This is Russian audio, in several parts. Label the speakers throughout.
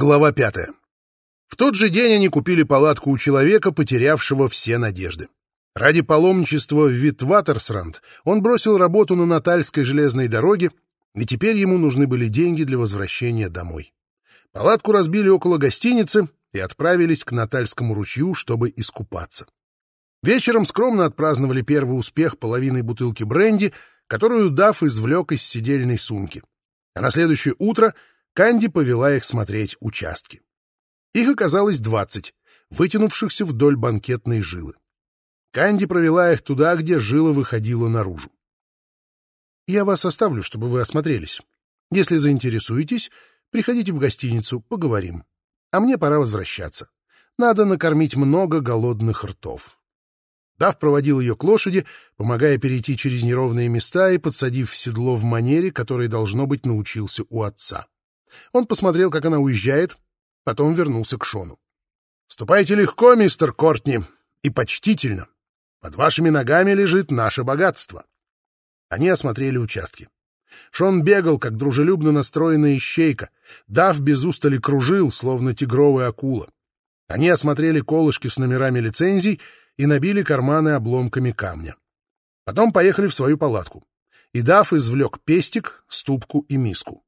Speaker 1: Глава пятая. В тот же день они купили палатку у человека, потерявшего все надежды. Ради паломничества в Витватерсранд он бросил работу на Натальской железной дороге, и теперь ему нужны были деньги для возвращения домой. Палатку разбили около гостиницы и отправились к Натальскому ручью, чтобы искупаться. Вечером скромно отпраздновали первый успех половиной бутылки бренди, которую Дафф извлек из сидельной сумки. А на следующее утро — Канди повела их смотреть участки. Их оказалось двадцать, вытянувшихся вдоль банкетной жилы. Канди провела их туда, где жила выходила наружу. «Я вас оставлю, чтобы вы осмотрелись. Если заинтересуетесь, приходите в гостиницу, поговорим. А мне пора возвращаться. Надо накормить много голодных ртов». Дав проводил ее к лошади, помогая перейти через неровные места и подсадив в седло в манере, которой, должно быть, научился у отца. Он посмотрел, как она уезжает, потом вернулся к Шону. «Ступайте легко, мистер Кортни, и почтительно. Под вашими ногами лежит наше богатство». Они осмотрели участки. Шон бегал, как дружелюбно настроенная ищейка. Дав без устали кружил, словно тигровая акула. Они осмотрели колышки с номерами лицензий и набили карманы обломками камня. Потом поехали в свою палатку. И Дав извлек пестик, ступку и миску.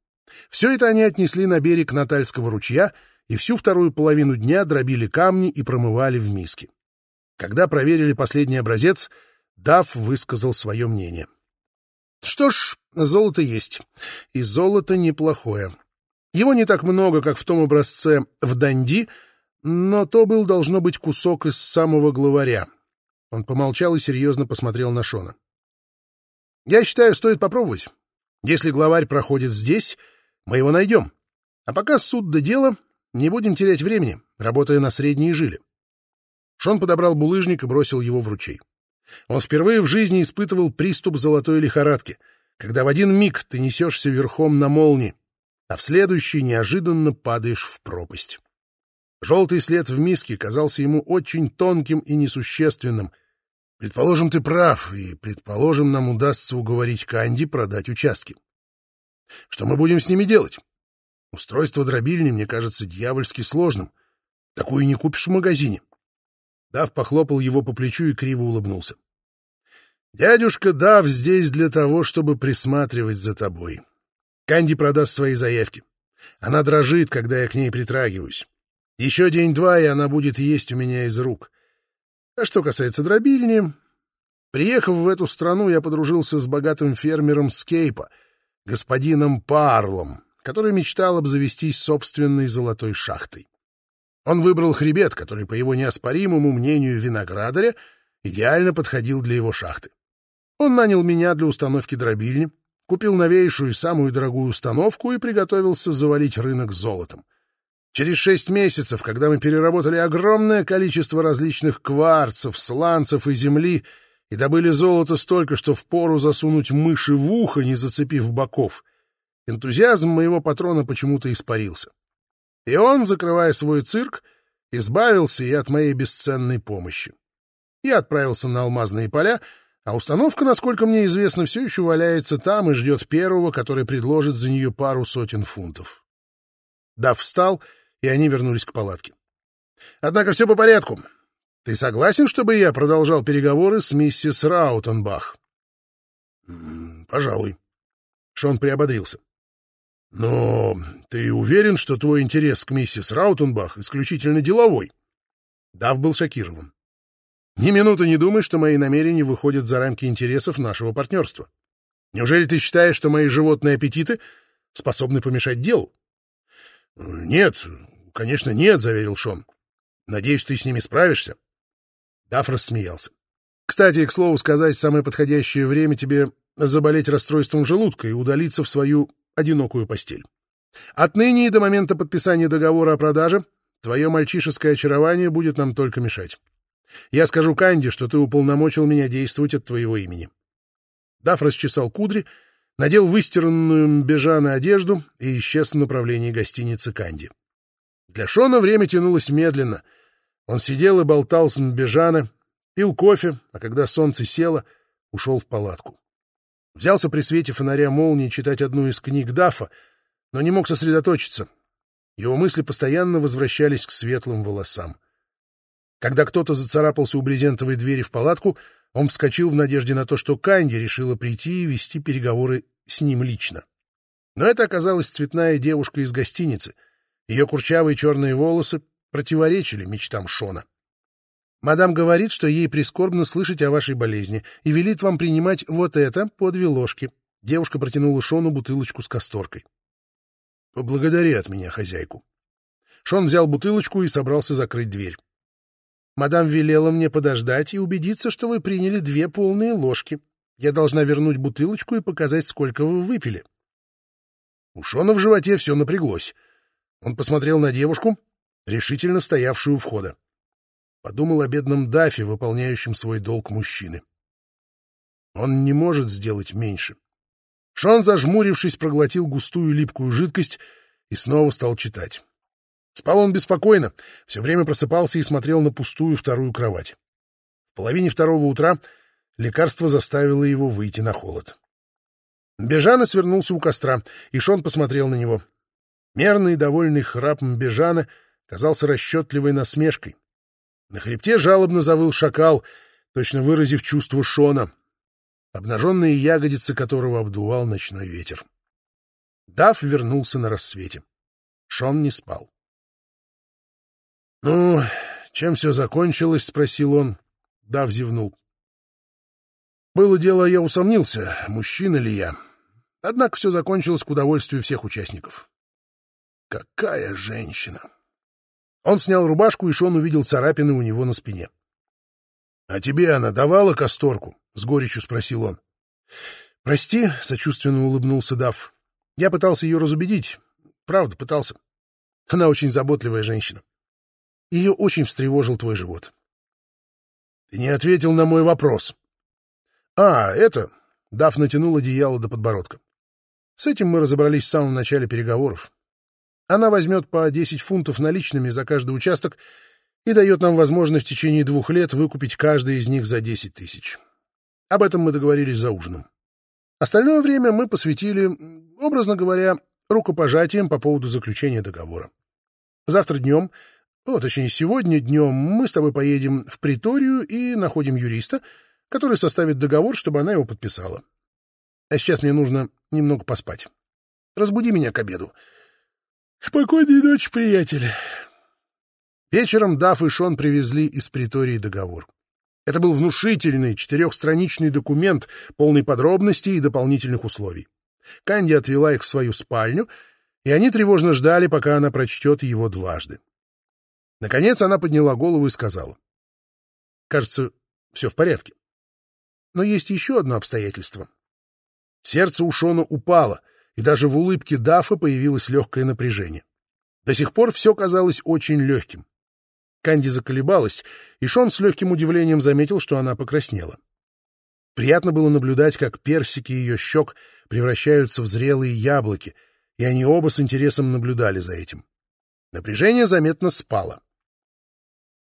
Speaker 1: Все это они отнесли на берег Натальского ручья и всю вторую половину дня дробили камни и промывали в миске. Когда проверили последний образец, Дав высказал свое мнение. Что ж, золото есть, и золото неплохое. Его не так много, как в том образце в Данди, но то был, должно быть, кусок из самого главаря. Он помолчал и серьезно посмотрел на Шона. «Я считаю, стоит попробовать. Если главарь проходит здесь, мы его найдем. А пока суд до дела, не будем терять времени, работая на средние жили. Шон подобрал булыжник и бросил его в ручей. Он впервые в жизни испытывал приступ золотой лихорадки, когда в один миг ты несешься верхом на молнии, а в следующий неожиданно падаешь в пропасть. Желтый след в миске казался ему очень тонким и несущественным. Предположим, ты прав, и, предположим, нам удастся уговорить Канди продать участки. Что мы будем с ними делать? Устройство дробильни мне кажется дьявольски сложным. Такую не купишь в магазине. Дав похлопал его по плечу и криво улыбнулся. Дядюшка Дав здесь для того, чтобы присматривать за тобой. Канди продаст свои заявки. Она дрожит, когда я к ней притрагиваюсь. Еще день-два, и она будет есть у меня из рук. А что касается дробильни... Приехав в эту страну, я подружился с богатым фермером Скейпа — господином Парлом, который мечтал обзавестись собственной золотой шахтой. Он выбрал хребет, который, по его неоспоримому мнению виноградаря, идеально подходил для его шахты. Он нанял меня для установки дробильни, купил новейшую и самую дорогую установку и приготовился завалить рынок золотом. Через шесть месяцев, когда мы переработали огромное количество различных кварцев, сланцев и земли, и добыли золото столько, что впору засунуть мыши в ухо, не зацепив боков. Энтузиазм моего патрона почему-то испарился. И он, закрывая свой цирк, избавился и от моей бесценной помощи. Я отправился на алмазные поля, а установка, насколько мне известно, все еще валяется там и ждет первого, который предложит за нее пару сотен фунтов. Дав встал, и они вернулись к палатке. Однако все по порядку. Ты согласен, чтобы я продолжал переговоры с миссис Раутенбах? — Пожалуй. Шон приободрился. — Но ты уверен, что твой интерес к миссис Раутенбах исключительно деловой? Дав был шокирован. — Ни минуты не думай, что мои намерения выходят за рамки интересов нашего партнерства. Неужели ты считаешь, что мои животные аппетиты способны помешать делу? — Нет, конечно, нет, — заверил Шон. — Надеюсь, ты с ними справишься. — Даф рассмеялся. «Кстати, к слову сказать, самое подходящее время тебе заболеть расстройством желудка и удалиться в свою одинокую постель. Отныне и до момента подписания договора о продаже твое мальчишеское очарование будет нам только мешать. Я скажу Канди, что ты уполномочил меня действовать от твоего имени». Даф расчесал кудри, надел выстиранную бежаной одежду и исчез в направлении гостиницы Канди. Для Шона время тянулось медленно — он сидел и болтал с Мбежана, пил кофе, а когда солнце село, ушел в палатку. Взялся при свете фонаря молнии читать одну из книг Дафа, но не мог сосредоточиться. Его мысли постоянно возвращались к светлым волосам. Когда кто-то зацарапался у брезентовой двери в палатку, он вскочил в надежде на то, что Канди решила прийти и вести переговоры с ним лично. Но это оказалась цветная девушка из гостиницы. Ее курчавые черные волосы противоречили мечтам Шона. Мадам говорит, что ей прискорбно слышать о вашей болезни и велит вам принимать вот это по две ложки. Девушка протянула Шону бутылочку с касторкой. — Поблагодари от меня хозяйку. Шон взял бутылочку и собрался закрыть дверь. Мадам велела мне подождать и убедиться, что вы приняли две полные ложки. Я должна вернуть бутылочку и показать, сколько вы выпили. У Шона в животе все напряглось. Он посмотрел на девушку, решительно стоявшую у входа. Подумал о бедном Дафе, выполняющем свой долг мужчины. Он не может сделать меньше. Шон, зажмурившись, проглотил густую липкую жидкость и снова стал читать. Спал он беспокойно, все время просыпался и смотрел на пустую вторую кровать. В половине второго утра лекарство заставило его выйти на холод. Бежана свернулся у костра, и Шон посмотрел на него. Мерный и довольный храп Бежана казался расчетливой насмешкой. На хребте жалобно завыл шакал, точно выразив чувство Шона, обнаженные ягодицы которого обдувал ночной ветер. Дав вернулся на рассвете. Шон не спал. — Ну, чем все закончилось? — спросил он. Дав зевнул. — Было дело, я усомнился, мужчина ли я. Однако все закончилось к удовольствию всех участников. Какая женщина! Он снял рубашку, и Шон увидел царапины у него на спине. — А тебе она давала касторку? — с горечью спросил он. — Прости, — сочувственно улыбнулся Дав. — Я пытался ее разубедить. Правда, пытался. Она очень заботливая женщина. Ее очень встревожил твой живот. — Ты не ответил на мой вопрос. — А, это... — Дав натянул одеяло до подбородка. С этим мы разобрались в самом начале переговоров. Она возьмет по 10 фунтов наличными за каждый участок и дает нам возможность в течение двух лет выкупить каждый из них за 10 тысяч. Об этом мы договорились за ужином. Остальное время мы посвятили, образно говоря, рукопожатием по поводу заключения договора. Завтра днем, ну, точнее, сегодня днем мы с тобой поедем в приторию и находим юриста, который составит договор, чтобы она его подписала. А сейчас мне нужно немного поспать. Разбуди меня к обеду. Спокойной ночи, приятель. Вечером Даф и Шон привезли из притории договор. Это был внушительный четырехстраничный документ, полный подробностей и дополнительных условий. Канди отвела их в свою спальню, и они тревожно ждали, пока она прочтет его дважды. Наконец она подняла голову и сказала. «Кажется, все в порядке. Но есть еще одно обстоятельство». Сердце у Шона упало, и даже в улыбке Дафа появилось легкое напряжение. До сих пор все казалось очень легким. Канди заколебалась, и Шон с легким удивлением заметил, что она покраснела. Приятно было наблюдать, как персики ее щек превращаются в зрелые яблоки, и они оба с интересом наблюдали за этим. Напряжение заметно спало.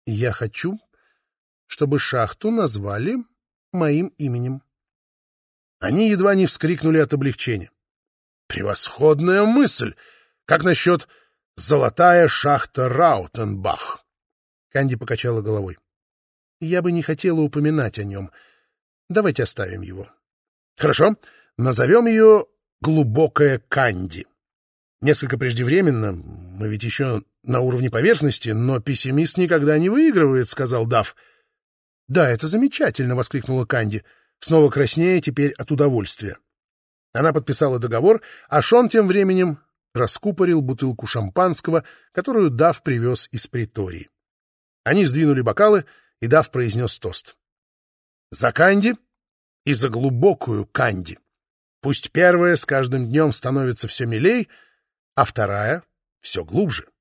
Speaker 1: «Я хочу, чтобы шахту назвали моим именем». Они едва не вскрикнули от облегчения. Превосходная мысль! Как насчет «Золотая шахта Раутенбах»?» Канди покачала головой. «Я бы не хотела упоминать о нем. Давайте оставим его». «Хорошо. Назовем ее «Глубокая Канди». Несколько преждевременно, мы ведь еще на уровне поверхности, но пессимист никогда не выигрывает», — сказал Дав. «Да, это замечательно!» — воскликнула Канди, снова краснея теперь от удовольствия. Она подписала договор, а Шон тем временем раскупорил бутылку шампанского, которую Дав привез из притории. Они сдвинули бокалы, и Дав произнес тост. «За Канди и за глубокую Канди. Пусть первая с каждым днем становится все милей, а вторая — все глубже».